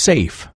Safe.